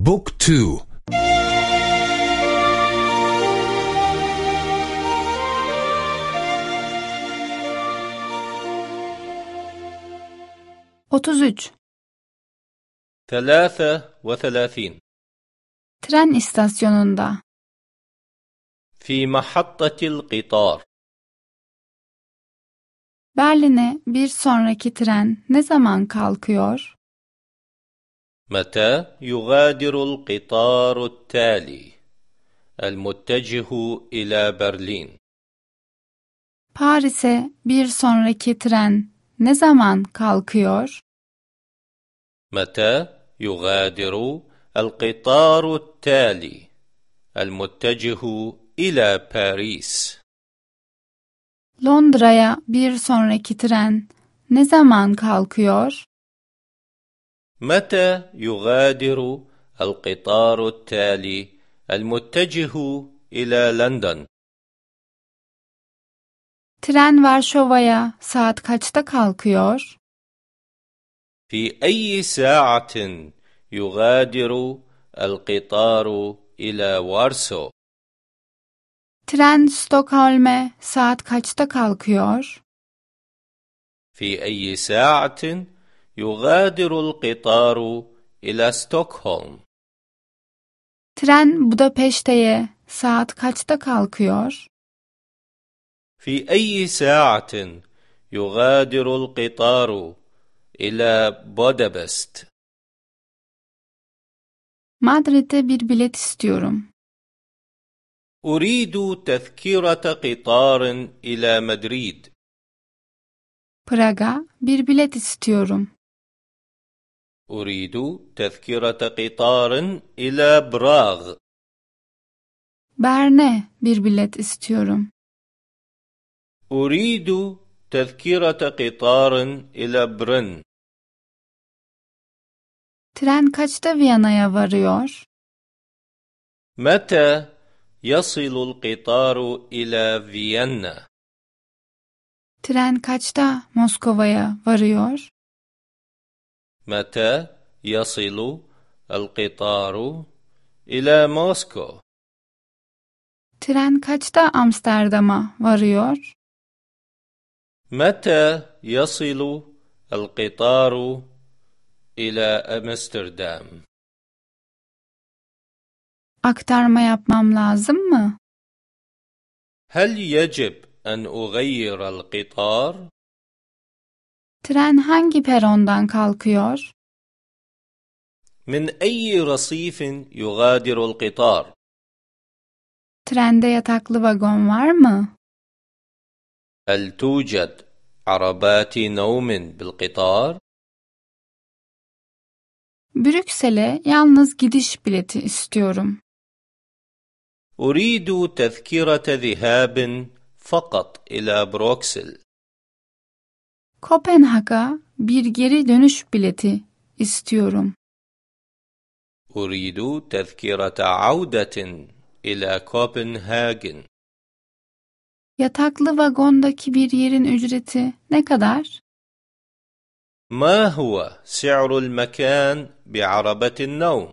بوك تو Otuz üç. ثلاثة وثلاثين Tren istasyonunda. في محطة القطار Berlin'e bir sonraki tren ne zaman kalkıyor? متى يغادر القطار التالي المتجه إلى برلين Paris'e bir sonraki tren ne zaman kalkıyor? متى يغادر القطار التالي المتجه إلى باريس Londra'ya bir sonraki tren ne zaman kalkıyor? متى يغادر القطار التالي المتجه إلى لندن Tren Varşova'ya saat kaçta kalkıyor? في أي ساعة يغادر القطار إلى وارسو Tren Stockholm'e saat kaçta kalkıyor? في أي ساعة يغادر القطار إلى ستوكهولم Tren Budapeşte'ye saat kaçta kalkıyor? في أي ساعة يغادر القطار إلى بودابست Madrid'e bir bilet istiyorum. أريد تذكرة قطار إلى مدريد Praga bir bilet istiyorum. أريد تذكرة قطار إلى براغ Berne bir bilet istiyorum. أريد تذكرة قطار إلى برن Tren kaçta Viyana'ya varıyor? متى يصل القطار إلى فيينا؟ Tren kaçta Moskova'ya varıyor? متى يصل القطار إلى موسكو؟ Tren kaçta Amsterdam'a varıyor? متى يصل القطار إلى أمستردام؟ Aktarma yapmam lazım mı? هل يجب أن أغير القطار؟ Tren hangi perondan kalkıyor? من أي رصيف يغادر القطار؟ Trende yataklı vagon var mı? هل توجد عربات نوم بالقطار؟ Brüksel'e yalnız gidiş bileti istiyorum. أريد تذكرة ذهاب فقط إلى بروكسل. Kopenhag'a bir geri dönüş bileti istiyorum. أريد تذكرة عودة إلى كوبنهاجن. Yataklı vagondaki bir yerin ücreti ne kadar? ما هو سعر المكان بعربة النوم؟